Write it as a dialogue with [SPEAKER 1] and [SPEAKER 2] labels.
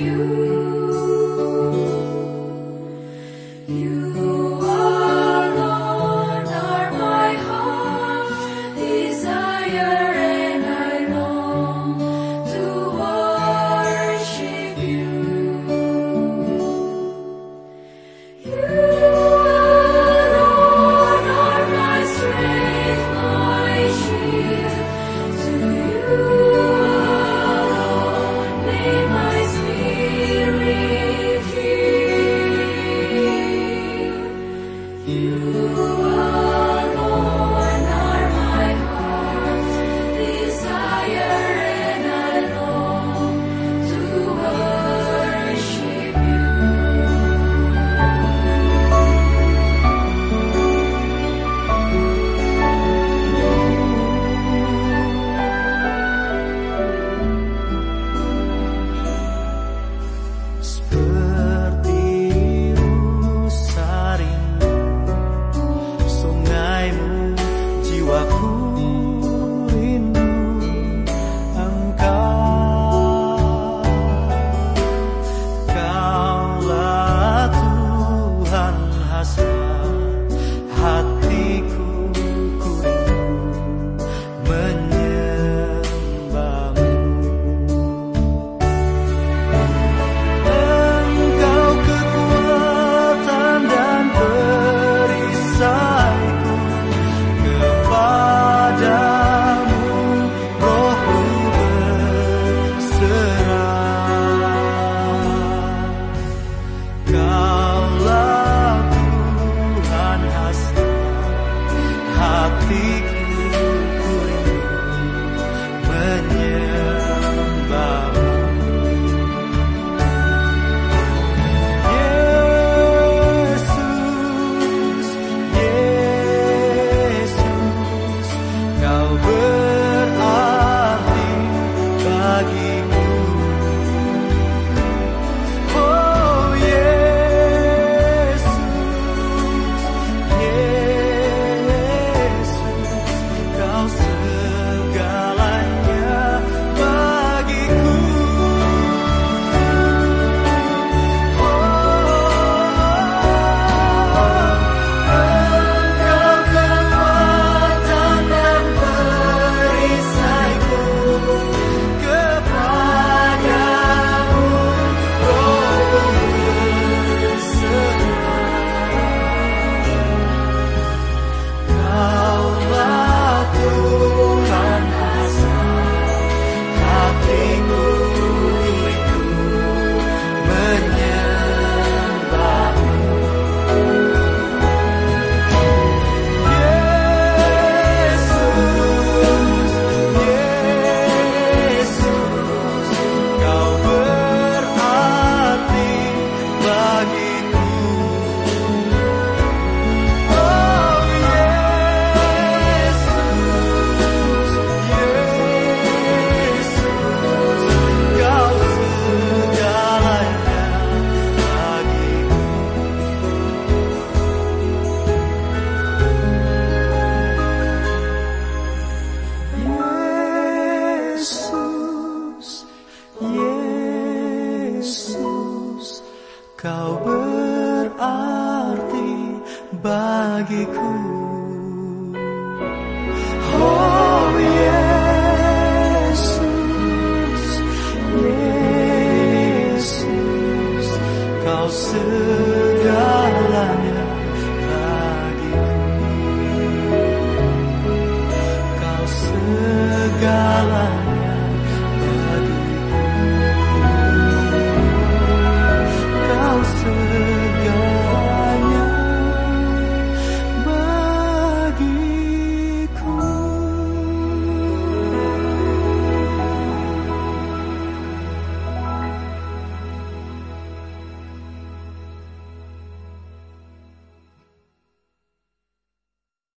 [SPEAKER 1] you. You. Soon.